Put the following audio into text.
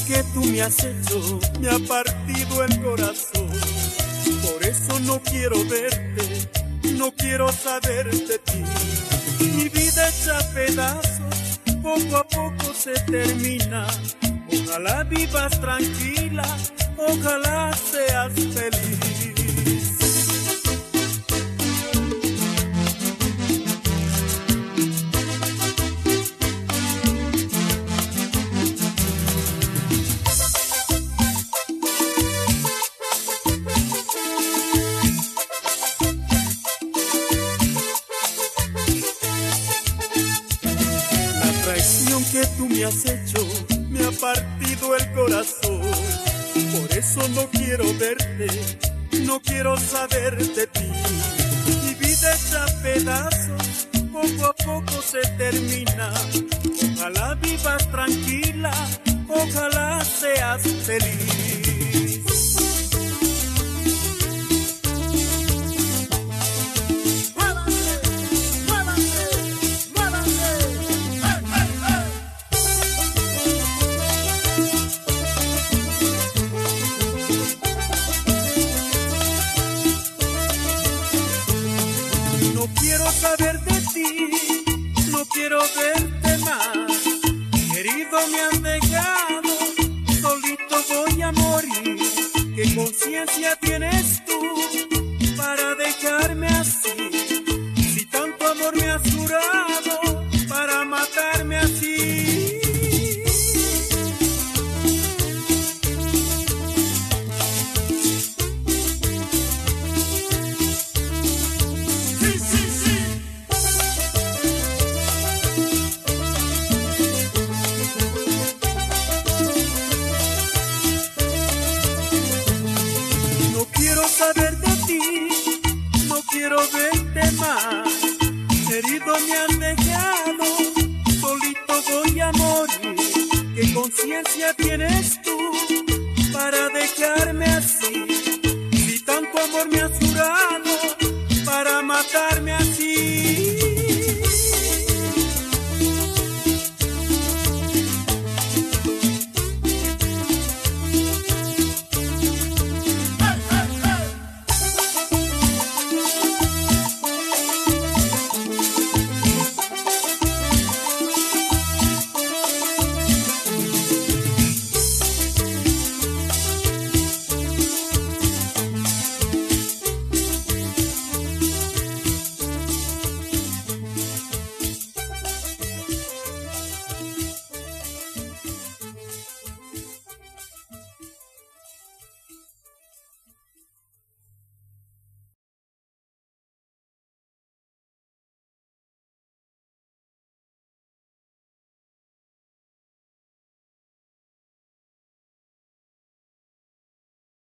que tú me has hecho me ha partido el corazón. Por eso no quiero verte, no quiero saber de ti. Mi vida hecha pedazos, poco a poco se termina. Ojalá vivas tranquila, ojalá seas feliz. Que tú me has hecho me ha partido el corazón. Por eso no quiero verte, no quiero saber de ti. Mi vida hecha pedazos, poco a poco se termina. Ojalá vivas tranquila, ojalá seas feliz. Saber de ti, no quiero verte más. Querido, me han dejado, solito voy a morir. ¿Qué conciencia tienes quiero verte más. Herido me han dejado, solito voy a morir. ¿Qué conciencia tienes tú para dejarme así? Si tanto amor me has jurado